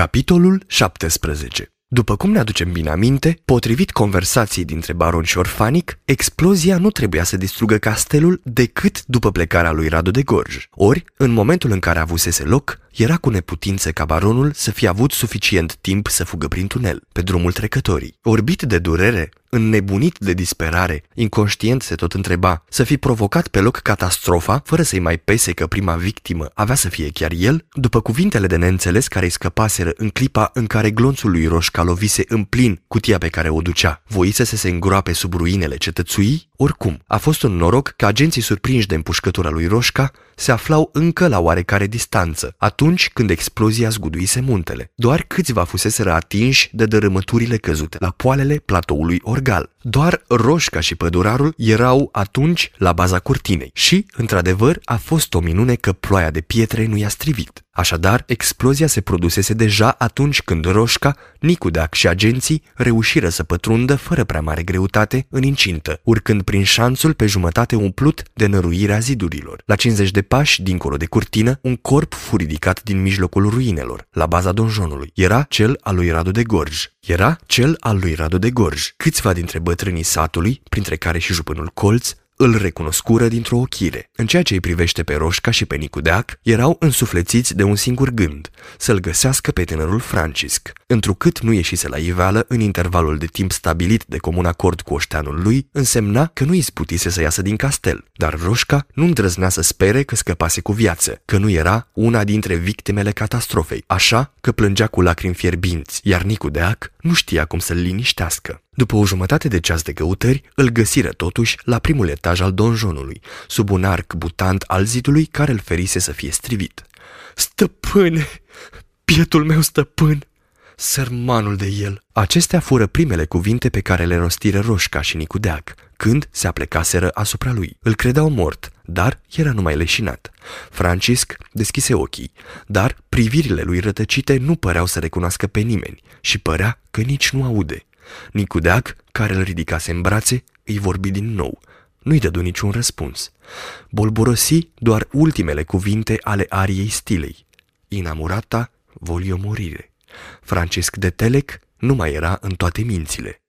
Capitolul 17 după cum ne aducem bine aminte, potrivit conversației dintre baron și orfanic, explozia nu trebuia să distrugă castelul decât după plecarea lui Radu de Gorj. Ori, în momentul în care avusese loc, era cu neputință ca baronul să fie avut suficient timp să fugă prin tunel, pe drumul trecătorii. Orbit de durere, înnebunit de disperare, inconștient se tot întreba să fi provocat pe loc catastrofa, fără să-i mai pese că prima victimă avea să fie chiar el, după cuvintele de neînțeles care îi scăpaseră în clipa în care glonțul lui Roșca lovise în plin cutia pe care o ducea, voise să se îngroape sub ruinele cetățuii, oricum, a fost un noroc că agenții surprinși de împușcătura lui Roșca se aflau încă la oarecare distanță, atunci când explozia zguduise muntele. Doar câțiva fuseseră atinși de dărâmăturile căzute la poalele platoului Orgal. Doar Roșca și pădurarul erau atunci la baza curtinei și, într-adevăr, a fost o minune că ploaia de pietre nu i-a strivit. Așadar, explozia se produsese deja atunci când Roșca, Nicudeac și agenții reușiră să pătrundă fără prea mare greutate în incintă, urcând prin șanțul pe jumătate umplut de năruirea zidurilor. La 50 de pași, dincolo de curtină, un corp fu ridicat din mijlocul ruinelor, la baza donjonului. Era cel al lui Radu de Gorj. Era cel al lui Radu de Gorj. Câțiva dintre bătrânii satului, printre care și jupânul Colț, îl recunoscură dintr-o ochire. În ceea ce îi privește pe Roșca și pe Nicudeac, erau însuflețiți de un singur gând, să-l găsească pe tânărul Francisc. Întrucât nu ieșise la iveală în intervalul de timp stabilit de comun acord cu oșteanul lui, însemna că nu isputise să iasă din castel, dar Roșca nu îndrăznea să spere că scăpase cu viață, că nu era una dintre victimele catastrofei, așa că plângea cu lacrimi fierbinți, iar Nicudeac nu știa cum să-l liniștească. După o jumătate de ceas de căutări, îl găsiră totuși la primul etaj al donjonului, sub un arc butant al zidului care îl ferise să fie strivit. Stăpâne! Pietul meu stăpân! Sărmanul de el! Acestea fură primele cuvinte pe care le rostiră Roșca și Nicudeac, când se aplecaseră asupra lui. Îl credeau mort, dar era numai leșinat. Francisc deschise ochii, dar privirile lui rătăcite nu păreau să recunoască pe nimeni și părea că nici nu aude. Nicudeac, care îl ridicase în brațe, îi vorbi din nou. Nu-i dădu niciun răspuns. Bolborosi doar ultimele cuvinte ale ariei stilei. Inamurata volio morire. Francisc de Telec nu mai era în toate mințile.